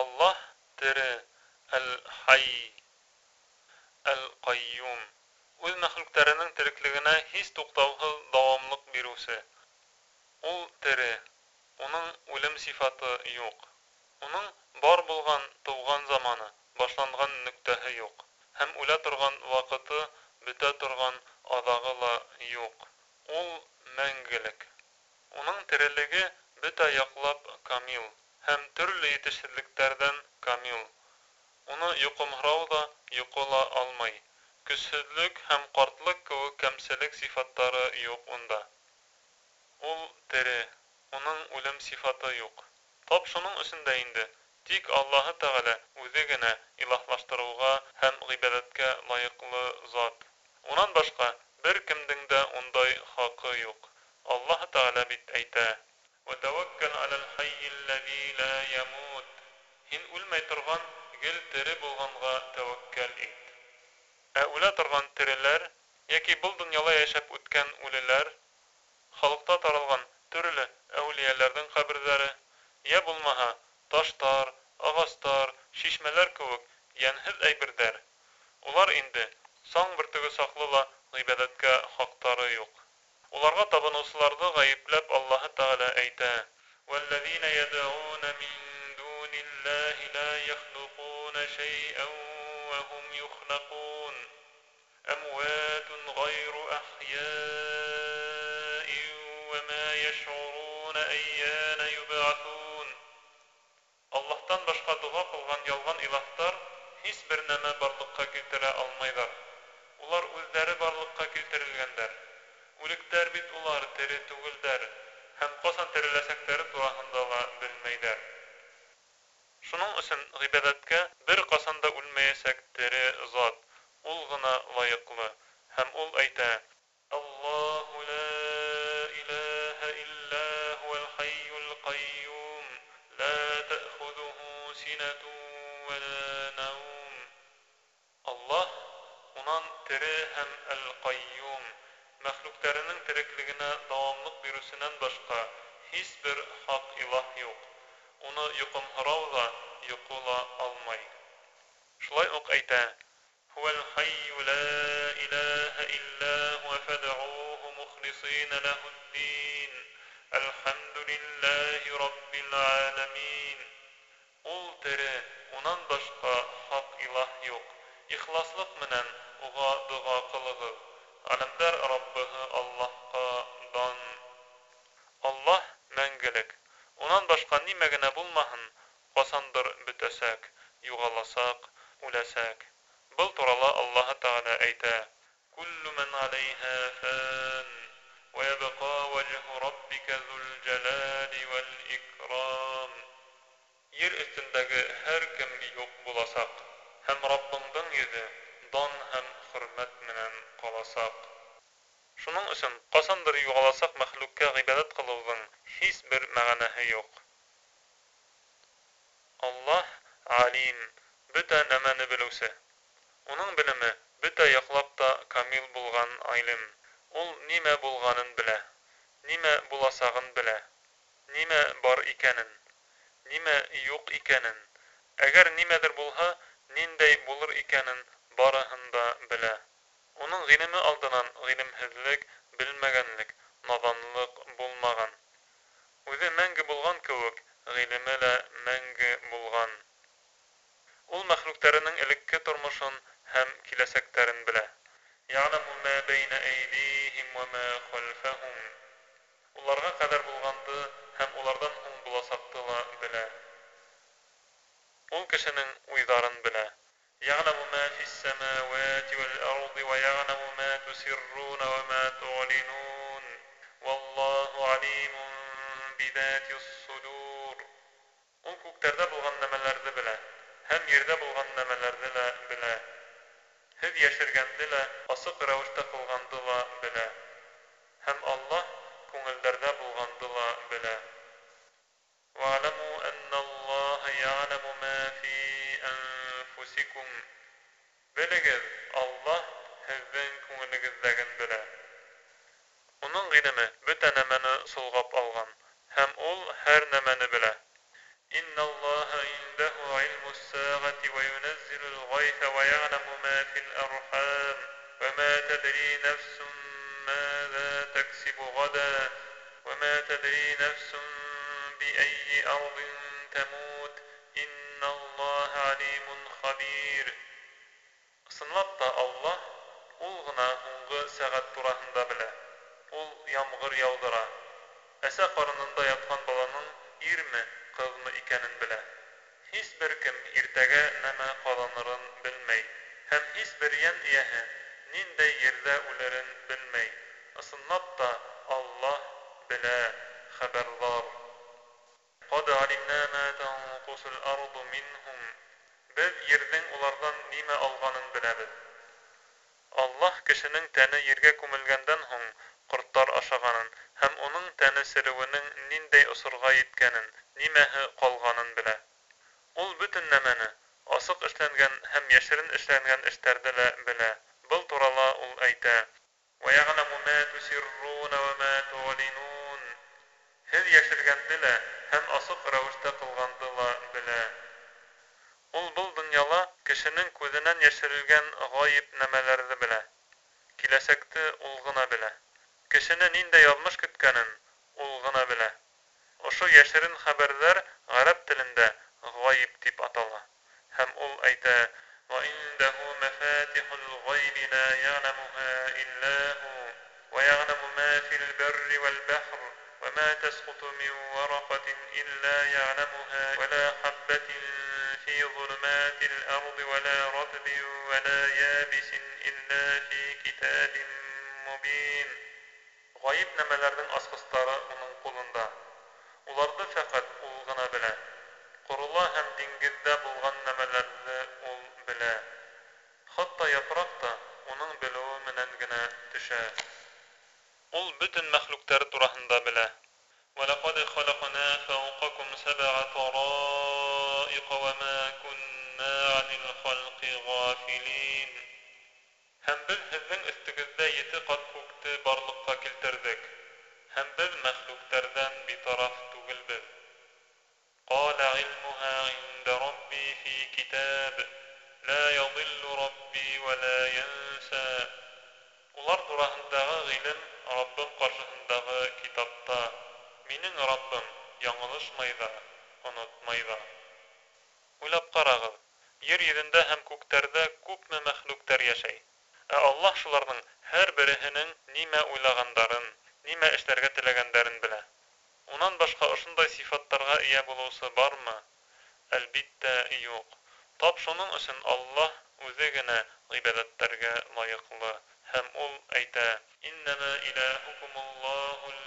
Аллаһ тере, әл-хай, әл-ҡайюм. Үҙ мәхлүктәренең тереклегенә һис туҡтауһыҙ дауамлыҡ биреүсе. Ул тере, уның үлем сифаты юҡ. Уның бар булған тыуған заманы, башланған нөктәһе юҡ. Һәм үлә торған ваҡыты, бөтә торған аҙағы ла юҡ. Ул мәңгелек. Уның терелеге бөтә яҡлап камил һәм төрлө етешһеҙлектәрҙән камил. Уны йоҡомһорау ҙа, йоҡола алмай. Көсһөҙлөк һәм ҡартлык кеүек кәмселек сифаттары юҡ унда. Ул тере, уның үлем сифаты юҡ. Тап шуның өсөндә инде. Тик Аллаһы Тәғәлә үҙе генә илаһлаштырыуға һәм ғибәҙәткә лайыҡлы зат. Унан башҡа бер кемдең дә ундай хаҡы юҡ. Аллаһы Тәғәлә бит әйтә: وتوكل على الحي الذي لا يموت һин үлмәй торган гел тере булганга тәвәккәл ит ә үлә торган тереләр яки был дөньяла яшәп үткән үлеләр халыкта таралган төрле әүлияләрҙең ҡәберҙәре йә булмаһа таштар ағастар шишмәләр кеүек йәнһеҙ әйберҙәр улар инде саң бөртөгө саҡлы ла ғибәҙәткә хаҡтары юҡ Уларға табыныусыларҙы ғайыпләп Аллаһы Тәғәлә әйтә: "Валлазина яд'уна мин дуниллаһи ла яхлуқуна шай'ан ва хум юхлaqun. Амватун гайру ахья'ин ва ма яш'уруна айяна юб'аthun." Аллаһтан башҡа дуға ҡылған ялған илаһтар һис бер нәмә барлыҡҡа килтерә алмайҙар. Улар үҙҙәре барлыҡҡа килтерелгәндәр. Үлектәр бит улар тере түгелдәр, һәм ҡасан тереләсәктәре тураһында ла белмәйҙәр. Шуның өсөн ғибәҙәткә бер ҡасан да үлмәйәсәк тере зат, ул ғына лайыҡлы, һәм ул әйтә: Уны йоҡомһорау ҙа, йоҡо ла алмай. Шулай уҡ әйтә: "Хуәл хайю ла илаһа илля хуа фадъуһу мухлисина лаһу-д-дин. Алхамдулиллаһи раббил аламин." Ул тере, унан башҡа хаҡ илаһ юҡ. Ихласлыҡ менән уға дуға ҡылығыҙ. Ғаләмдәр Раббыһы Аллаһҡа башҡа нимә генә булмаһын, ҡасандыр бөтәсәк, юғаласаҡ, үләсәк. Был турала Аллаһы Тәғәлә әйтә: "Куллу ман алейһа фан, ва ябқа ваҗһу раббика зул җалали вал икрам." Ер өҫтөндәге һәр кем юҡ буласаҡ, һәм Раббыңдың йөҙө дан һәм хөрмәт менән ҡаласаҡ. Шуның өсөн ҡасандыр юғаласаҡ мәхлүккә ғибәҙәт ҡылыуҙың һис бер мәғәнәһе юҡ. Аллаһ алим, бөтә нәмәне белеүсе. Уның белеме бөтә яҡлап та камил булған айлым. Ул нимә булғанын белә, нимә буласағын белә, нимә бар икәнен, нимә юҡ икәнен. Әгәр нимәдер булһа, ниндәй булыр икәнен барыһын да белә. Уның ғилеме алдынан ғилемһеҙлек, белмәгәнлек, наҙанлык булмаған. Үҙе мәңге булған кеүек, ғилеме лә мәңге булган. Ул мәхлүктәренең элекке тормышын һәм киләсәктәрен белә. Ягъламу ма бәйнә әйдиһим ва ма хальфахум. Уларга кадәр булганды һәм улардан һуң буласакты ла белә. Ул кешенең уйларын белә. Ягъламу ма фис самавати вал ард ва ягъламу мә тусирруна ва мә ту'линун. Валлаһу алимун бидати Һеҙ йәшергәнде лә, асыҡ рәүештә ҡылғанды ла белә. Һәм Аллаһ күңелдәрҙә булғанды ла белә. وَاعْلَمُوا أَنَّ اللَّهَ يَعْلَمُ مَا فِي أنفسكم Белегеҙ, Аллаһ һеҙҙең күңелегеҙҙәген белә. Уның ғилеме бөтә нәмәне солғап алған, һәм ул һәр нәмәне تدري نفس ماذا تكسب غدا وما تدري نفس بأي أرض تموت إن الله عليم خبير Ысынлап та Аллаһ ул гына һуңгы сәгать тураһында белә. Ул ямгыр яудыра. Әсә карынында яткан баланың ирме, кызмы икәнен белә. Һис бер кем иртәгә нәмә каланырын белмәй. Һәм һис бер ян ияһе ниндәй ерҙә үлерен белмәй. Ысынлап та Аллаһ белә, хәбәрҙар. Ҡад алимнә мә танқусул арду минһум. Без ерҙең уларҙан нимә алғанын беләбеҙ. Аллаһ кешенең тәне ергә күмелгәндән һуң ҡорттар ашағанын һәм уның тәне сереүенең ниндәй осорға еткәнен, нимәһе ҡалғанын белә. Ул бөтөн нәмәне, асыҡ эшләнгән һәм йәшерен эшләнгән эштәрҙе лә белә. Был турала ул әйтә: "Ва я'ламу ма тусиррун ва ма ту'линун" Һез яшергәнде лә һәм асык рәвештә кылганды ла белә. Ул был дөньяла кешенең күзенән яшерелгән гаип нәмәләрне белә. Киләсәкте ул гына белә. Кешене ниндәй язмыш көткәнен ул гына белә. Ошо яшерен хәбәрҙәр гарәп телендә гаип дип атала. Һәм ул әйтә: "Ва индәһу فاتح الغيب لا يعلمها إلا هو ويعلم ما في البر والبحر وما تسقط من ورقة إلا يعلمها ولا حبة في ظلمات الأرض ولا رطب ولا يابس إلا في كتاب مبين غayip نملerden asgıstara onun kulunda. Ulardı fakat ul gına bile. Qurula hem بلغن bulgan nemelerdi ul bile. хатта yaprak da onun bilowi menen gine düşe. Ul bütün mahluklar turahında bile. وَلَقَدْ خَلَقْنَا فَوْقَكُمْ سَبْعَ طَرَائِقَ وَمَا كُنَّا عَنِ الْخَلْقِ غَافِلِينَ Hem biz sizin üstünüzde yeti kat kukti barlıkka kiltirdik. Hem biz mahluklardan bir taraf tugil. Минең Раббым яңылышмай ҙа, онотмай ҙа. Уйлап ҡарағыҙ, ер йөҙөндә һәм күктәрҙә күпме мәхлүктәр йәшәй. Ә Аллаһ шуларның һәр береһенең нимә уйлағандарын, нимә эшләргә теләгәндәрен белә. Унан башҡа ошондай сифаттарға ия булыусы бармы? Әлбиттә, юҡ. Тап шуның өсөн Аллаһ үҙе генә ғибәдәттәргә лайыҡлы һәм ул әйтә: "Иннама илаһукумуллаһу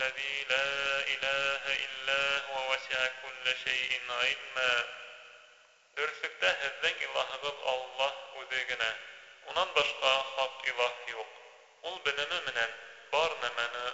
الذي لا إله إلا هو وسع كل şeyin ilme. Dürfükte hezzen ilahıdır Allah udegine. Ondan başka hak ilah yok. Ul bilimi minen bar nemeni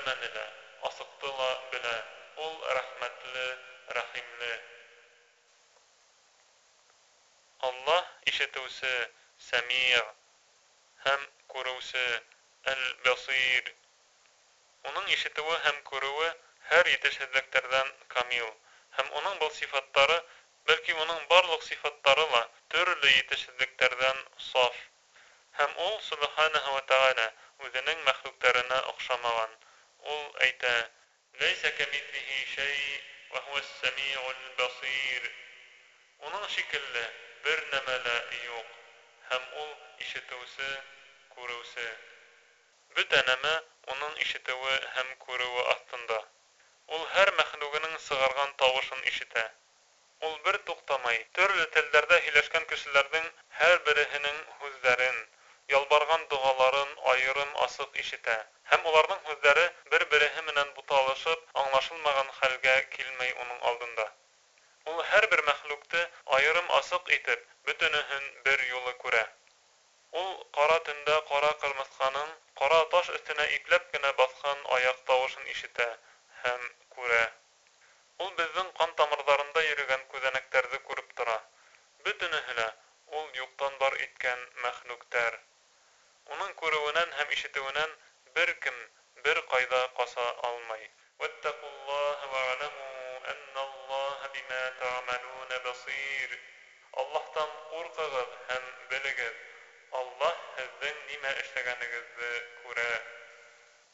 Ғайып нәмәне лә, асыҡты ла белә. Ул рәхмәтле, рәхимле. Аллаһ ишетеүсе, Сәмиғ һәм күреүсе, Әл-Басир. Уның ишетеүе һәм күреүе һәр етешһеҙлектәрҙән камил. Һәм уның был сифаттары бәлки уның барлык сифаттары ла төрлө етешһеҙлектәрҙән саф. Һәм ул субханаһу ва тааля үзенең мәхлуктарына оҡшамаған. Ул әйтә: "Ләйсә камитлиһи шәй ва хуа ас-самиъул басир." Уның шикелле бер нәмә лә юҡ. Һәм ул ишетеүсе, күреүсе. Бөтә нәмә уның ишетеүе һәм күреүе аҫтында. Ул һәр мәхлугының сығарған тауышын ишетә. Ул бер туҡтамай, төрлө телдәрҙә һөйләшкән кешеләрҙең һәр береһенең һүҙҙәрен, ялбарған доғаларын айырым асыҡ ишетә. Һәм уларҙың һүҙҙәре бер-береһе менән буталышып, аңлашылмаған хәлгә килмәй уның алдында. Ул һәр бер мәхлүкте айырым асыҡ итеп, бөтөнөһөн бер юлы күрә. Ул ҡара төндә ҡара ҡырмыҫҡаның ҡара таш өҫтөнә ипләп кенә баҫҡан аяҡ тауышын ишетә һәм күрә. Ул беҙҙең etiştirdiğinden bir kim bir kayda kasa almay. وَاتَّقُوا اللّٰهَ وَعْلَمُوا اَنَّ اللّٰهَ بِمَا تَعْمَلُونَ بَصِيرٌ Allah'tan korkağız hem biligiz. Allah sizden nime işleganigizni kure.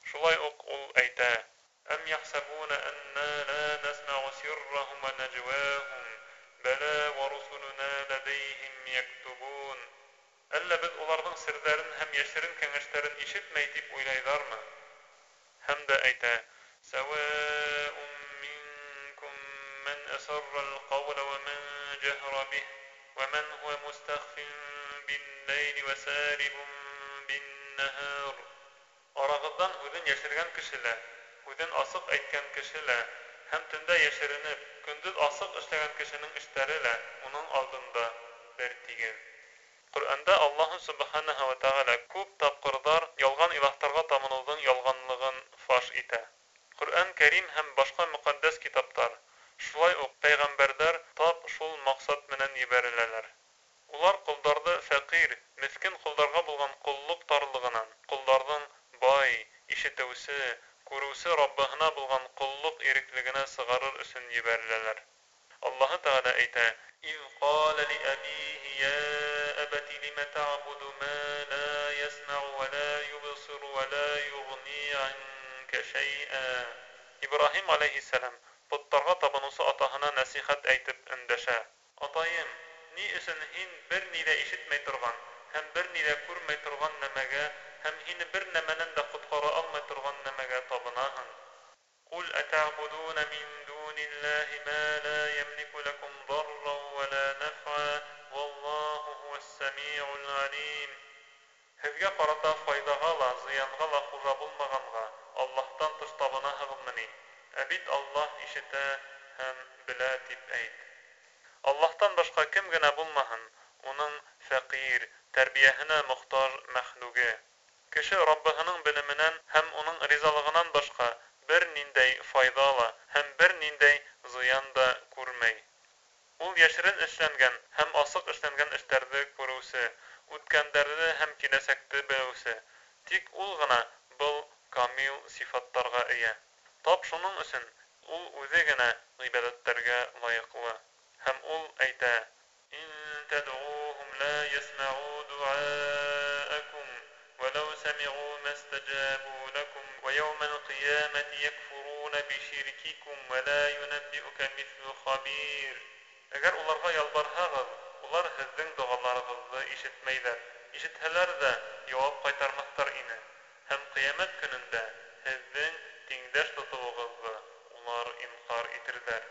Şulay ok ul ayta. أَمْ يَحْسَبُونَ أَنَّا لَا نَسْمَعُ سِرَّهُمْ وَنَجْوَاهُمْ بَلَى وَرُسُلُنَا لَدَيْهِمْ يَكْتُبُونَ Әллә беҙ уларҙың серҙәрен һәм йәшерен кәңәштәрен ишетмәй тип уйлайҙармы? Һәм дә әйтә: "Саваун минкум мен асарра ал-кавла ва мен джахра бих ва мен хуа мустахфин бин-лейли ва сарибун бин-нахар." Арағыҙҙан үҙен йәшергән кеше лә, үҙен асыҡ әйткән кеше лә һәм төндә йәшеренеп, көндөҙ асыҡ эшләгән кешенең эштәре лә уның алдында бер тигән. Ҡөрьәндә Аллаһ Субханаһу ва Тәғәлә күп тапҡырҙар ялған илаһтарға табыныуҙың ялғанлығын фаш итә. Ҡөрьән Кәрим һәм башҡа мөҡәддәс китаптар, шулай уҡ пәйғәмбәрҙәр тап шул маҡсат менән ебәреләләр. Улар ҡолдарҙы фәҡир, меҫкен ҡолдарға булған ҡоллоҡ тарлығынан, ҡолдарҙың бай, ишетеүсе, күреүсе Раббыһына булған ҡоллоҡ иреклегенә сығарыр өсөн ебәреләләр. Аллаһы Тәғәлә әйтә: "Иҙ ҡала ли абиһи я абати лима таъбуду ма ла ясмау ва ла юбсиру ва ла юғни анка шайъа." Ибраһим алейһиссалам путтарға табынусы атаһына насихат әйтеп өндәшә. Атайым, ни өсөн һин бер ни ҙә ишетмәй торған һәм бер ни ҙә күрмәй торған нәмәгә һәм һине бер нәмәнән дә ҡотҡара алмай торған нәмәгә табынаһың? Ҡул атәғбудуна мин дуниллаһи ма ла ямлику лакум дарран ҡарата файҙаға ла, зыянға ла хужа булмағанға Аллаһтан тыш табынаһығыҙмы ни? Ә бит Аллаһ ишетә һәм белә тип әйт. Аллаһтан башҡа кем генә булмаһын, уның фәҡир, тәрбиәһенә мохтаж мәхлүге. Кеше Раббыһының белеменән һәм уның ризалығынан башҡа бер ниндәй файҙа ла һәм бер ниндәй зыян да күрмәй. Ул йәшерен эшләнгән һәм асыҡ эшләнгән эштәрҙе күреүсе, үткәндәрҙе һәм киләсәкте белеүсе. Тик ул ғына был камил сифаттарға эйә. Тап шуның өсөн ул үҙе генә ғибәҙәттәргә лайыҡлы. һәм ул әйтә: "Ин тад'уhum la yasma'u du'aakum wa law sami'u mastajabu lakum wa yawm al-qiyamati yakfuruna bi shirkikum wa la yunabbi'uka mithlu khabir." Әгәр уларга ялбарһагыз, улар һеҙҙең дуғаларығыҙҙы ишетмәйҙәр. Ишетһәләр ҙә яуап ҡайтармаҫтар ине. Һәм ҡиәмәт көнөндә һеҙҙең тиңдәш тотоуығыҙҙы улар инҡар итерҙәр.